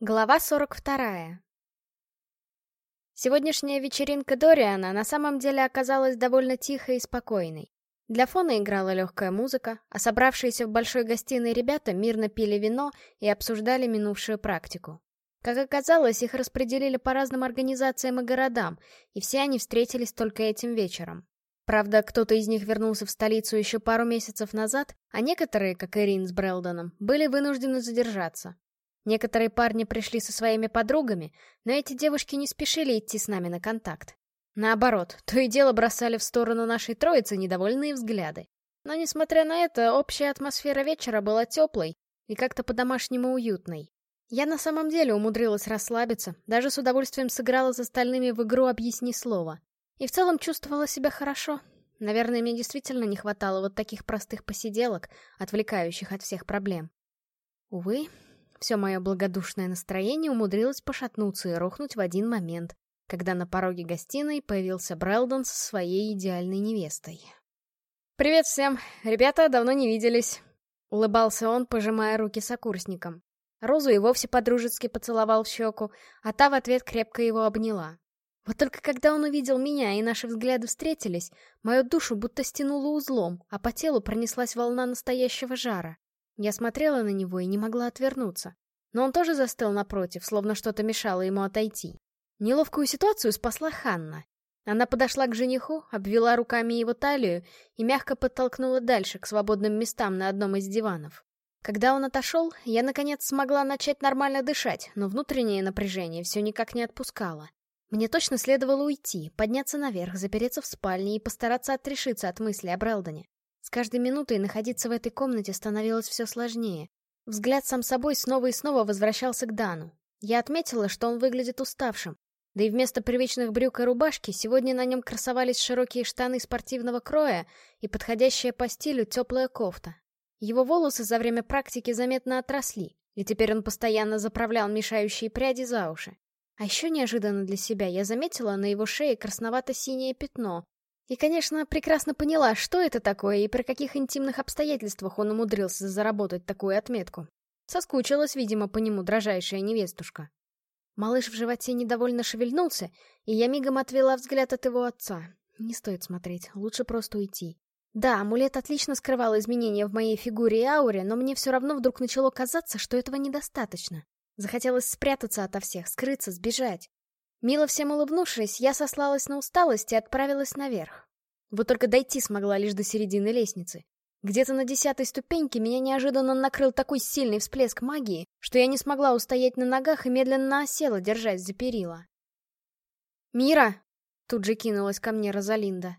Глава 42. Сегодняшняя вечеринка Дориана на самом деле оказалась довольно тихой и спокойной. Для фона играла легкая музыка, а собравшиеся в большой гостиной ребята мирно пили вино и обсуждали минувшую практику. Как оказалось, их распределили по разным организациям и городам, и все они встретились только этим вечером. Правда, кто-то из них вернулся в столицу еще пару месяцев назад, а некоторые, как Ирин с Брелдоном, были вынуждены задержаться. Некоторые парни пришли со своими подругами, но эти девушки не спешили идти с нами на контакт. Наоборот, то и дело бросали в сторону нашей троицы недовольные взгляды. Но несмотря на это, общая атмосфера вечера была теплой и как-то по-домашнему уютной. Я на самом деле умудрилась расслабиться, даже с удовольствием сыграла с остальными в игру «Объясни слово». И в целом чувствовала себя хорошо. Наверное, мне действительно не хватало вот таких простых посиделок, отвлекающих от всех проблем. Увы, все мое благодушное настроение умудрилось пошатнуться и рухнуть в один момент, когда на пороге гостиной появился Брэлдон со своей идеальной невестой. «Привет всем! Ребята, давно не виделись!» — улыбался он, пожимая руки сокурсникам. Розу и вовсе подружески поцеловал в щеку, а та в ответ крепко его обняла. Вот только когда он увидел меня и наши взгляды встретились, мою душу будто стянуло узлом, а по телу пронеслась волна настоящего жара. Я смотрела на него и не могла отвернуться. Но он тоже застыл напротив, словно что-то мешало ему отойти. Неловкую ситуацию спасла Ханна. Она подошла к жениху, обвела руками его талию и мягко подтолкнула дальше, к свободным местам на одном из диванов. Когда он отошел, я наконец смогла начать нормально дышать, но внутреннее напряжение все никак не отпускало. Мне точно следовало уйти, подняться наверх, запереться в спальне и постараться отрешиться от мысли о Брэлдоне. С каждой минутой находиться в этой комнате становилось все сложнее. Взгляд сам собой снова и снова возвращался к Дану. Я отметила, что он выглядит уставшим. Да и вместо привычных брюк и рубашки сегодня на нем красовались широкие штаны спортивного кроя и подходящая по стилю теплая кофта. Его волосы за время практики заметно отросли, и теперь он постоянно заправлял мешающие пряди за уши. А еще неожиданно для себя я заметила на его шее красновато-синее пятно, и, конечно, прекрасно поняла, что это такое и при каких интимных обстоятельствах он умудрился заработать такую отметку. Соскучилась, видимо, по нему дрожайшая невестушка. Малыш в животе недовольно шевельнулся, и я мигом отвела взгляд от его отца. Не стоит смотреть, лучше просто уйти. Да, амулет отлично скрывал изменения в моей фигуре и ауре, но мне все равно вдруг начало казаться, что этого недостаточно. Захотелось спрятаться ото всех, скрыться, сбежать. Мило всем улыбнувшись, я сослалась на усталость и отправилась наверх. Вот только дойти смогла лишь до середины лестницы. Где-то на десятой ступеньке меня неожиданно накрыл такой сильный всплеск магии, что я не смогла устоять на ногах и медленно осела, держась за перила. «Мира!» — тут же кинулась ко мне Розалинда.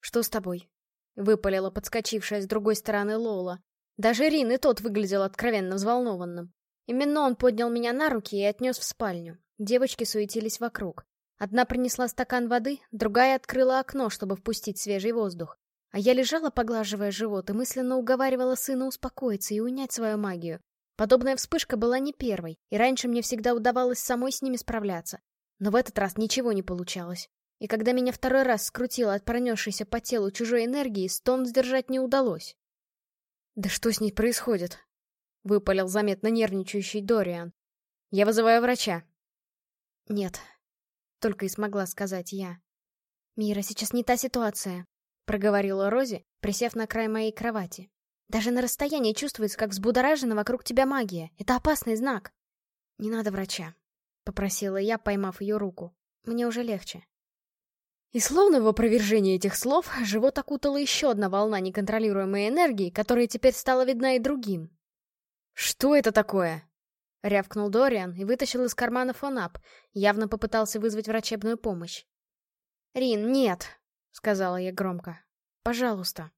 «Что с тобой?» — выпалила подскочившая с другой стороны Лола. Даже Рин и тот выглядел откровенно взволнованным. Именно он поднял меня на руки и отнес в спальню. Девочки суетились вокруг. Одна принесла стакан воды, другая открыла окно, чтобы впустить свежий воздух. А я лежала, поглаживая живот, и мысленно уговаривала сына успокоиться и унять свою магию. Подобная вспышка была не первой, и раньше мне всегда удавалось самой с ними справляться. Но в этот раз ничего не получалось. И когда меня второй раз скрутило от пронесшейся по телу чужой энергии, стон сдержать не удалось. «Да что с ней происходит?» — выпалил заметно нервничающий Дориан. «Я вызываю врача», «Нет», — только и смогла сказать я. «Мира, сейчас не та ситуация», — проговорила Рози, присев на край моей кровати. «Даже на расстоянии чувствуется, как взбудоражена вокруг тебя магия. Это опасный знак». «Не надо врача», — попросила я, поймав ее руку. «Мне уже легче». И словно в опровержении этих слов, живот окутала еще одна волна неконтролируемой энергии, которая теперь стала видна и другим. «Что это такое?» — рявкнул Дориан и вытащил из кармана фонап, явно попытался вызвать врачебную помощь. «Рин, нет!» — сказала я громко. «Пожалуйста».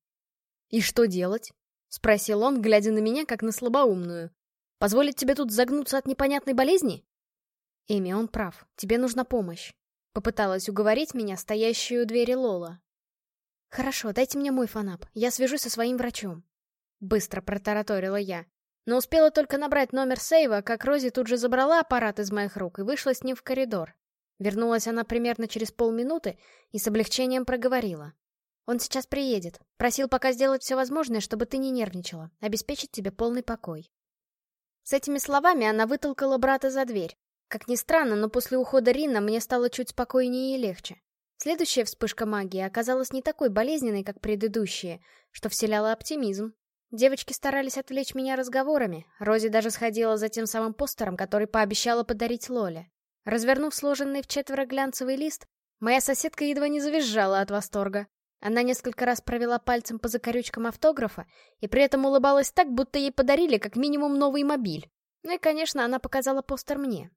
«И что делать?» — спросил он, глядя на меня, как на слабоумную. «Позволить тебе тут загнуться от непонятной болезни?» «Эми, он прав. Тебе нужна помощь». Попыталась уговорить меня стоящую у двери Лола. «Хорошо, дайте мне мой фонап. Я свяжусь со своим врачом». Быстро протараторила я. Но успела только набрать номер сейва, как Рози тут же забрала аппарат из моих рук и вышла с ним в коридор. Вернулась она примерно через полминуты и с облегчением проговорила. «Он сейчас приедет. Просил пока сделать все возможное, чтобы ты не нервничала, обеспечить тебе полный покой». С этими словами она вытолкала брата за дверь. Как ни странно, но после ухода Рина мне стало чуть спокойнее и легче. Следующая вспышка магии оказалась не такой болезненной, как предыдущие, что вселяло оптимизм. Девочки старались отвлечь меня разговорами, Рози даже сходила за тем самым постером, который пообещала подарить Лоле. Развернув сложенный в четверо глянцевый лист, моя соседка едва не завизжала от восторга. Она несколько раз провела пальцем по закорючкам автографа и при этом улыбалась так, будто ей подарили как минимум новый мобиль. Ну и, конечно, она показала постер мне.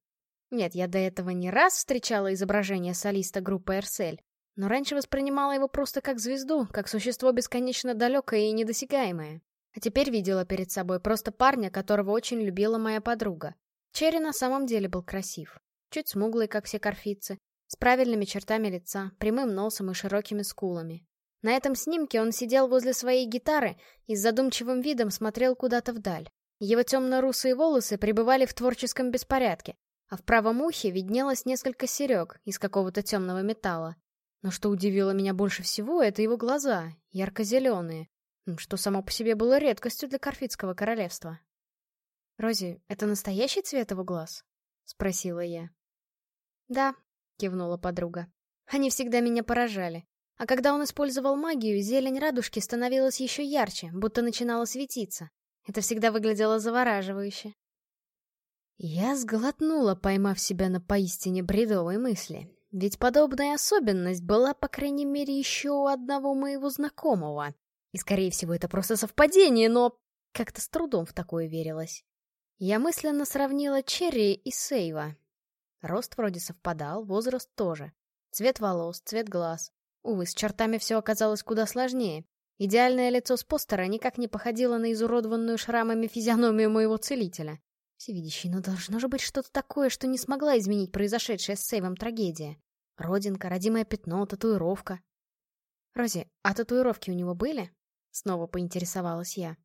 Нет, я до этого не раз встречала изображение солиста группы «Эрсель», но раньше воспринимала его просто как звезду, как существо бесконечно далекое и недосягаемое. А теперь видела перед собой просто парня, которого очень любила моя подруга. Черри на самом деле был красив. Чуть смуглый, как все корфицы, с правильными чертами лица, прямым носом и широкими скулами. На этом снимке он сидел возле своей гитары и с задумчивым видом смотрел куда-то вдаль. Его темно-русые волосы пребывали в творческом беспорядке, а в правом ухе виднелось несколько серег из какого-то темного металла. Но что удивило меня больше всего, это его глаза, ярко-зеленые, что само по себе было редкостью для Карфитского королевства. «Рози, это настоящий цвет его глаз?» — спросила я. «Да», — кивнула подруга. «Они всегда меня поражали. А когда он использовал магию, зелень радужки становилась еще ярче, будто начинала светиться. Это всегда выглядело завораживающе. Я сглотнула, поймав себя на поистине бредовой мысли. Ведь подобная особенность была, по крайней мере, еще у одного моего знакомого. И, скорее всего, это просто совпадение, но как-то с трудом в такое верилось. Я мысленно сравнила Черри и Сейва. Рост вроде совпадал, возраст тоже. Цвет волос, цвет глаз. Увы, с чертами все оказалось куда сложнее. Идеальное лицо с постера никак не походило на изуродованную шрамами физиономию моего целителя. Всевидящий, но должно же быть что-то такое, что не смогла изменить произошедшая с Сейвом трагедия. Родинка, родимое пятно, татуировка. «Рози, а татуировки у него были?» Снова поинтересовалась я.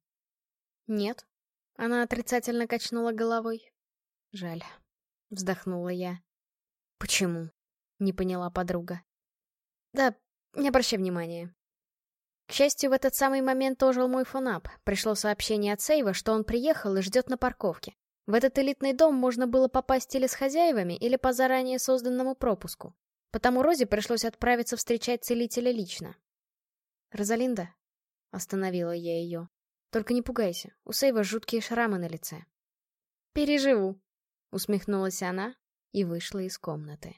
«Нет». Она отрицательно качнула головой. «Жаль». Вздохнула я. «Почему?» — не поняла подруга. «Да не обращай внимания. К счастью, в этот самый момент ожил мой фонап. Пришло сообщение от Сейва, что он приехал и ждет на парковке. В этот элитный дом можно было попасть или с хозяевами, или по заранее созданному пропуску. Потому Розе пришлось отправиться встречать целителя лично. «Розалинда?» — остановила я ее. «Только не пугайся, у Сейва жуткие шрамы на лице». «Переживу», — усмехнулась она и вышла из комнаты.